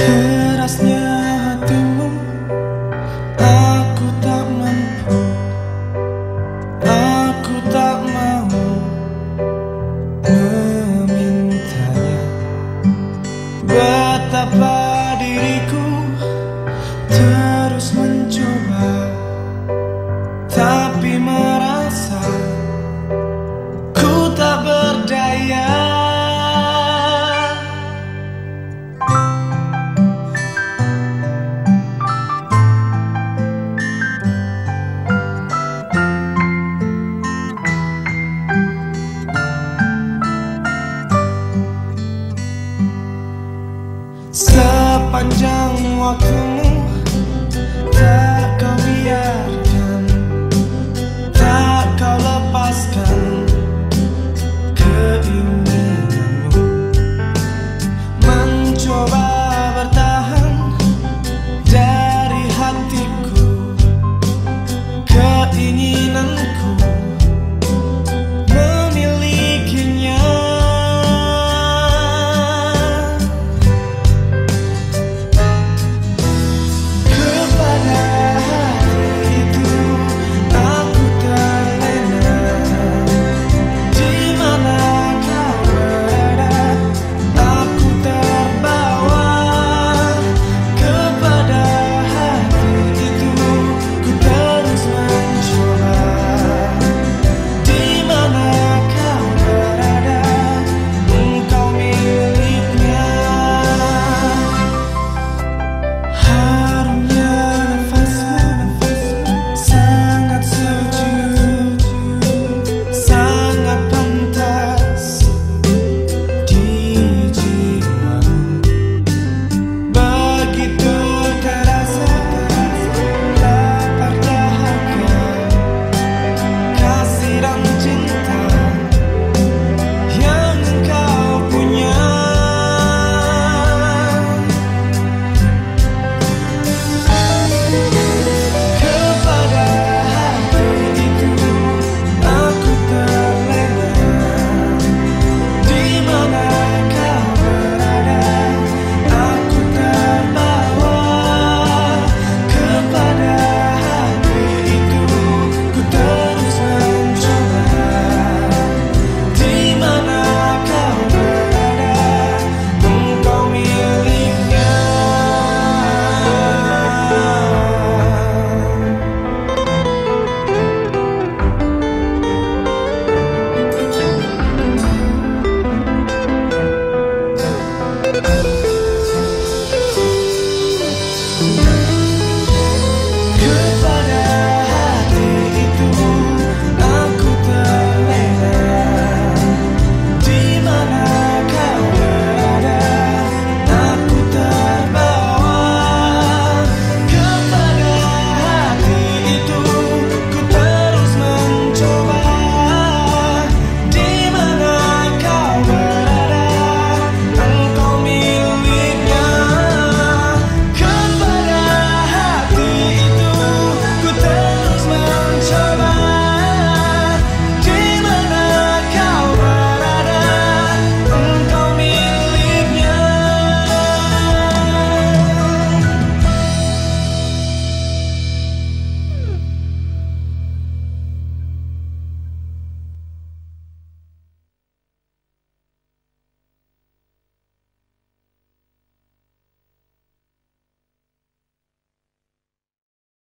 Kerasnya hatimu Aku tak mampu Aku tak mau Memintanya. Betapa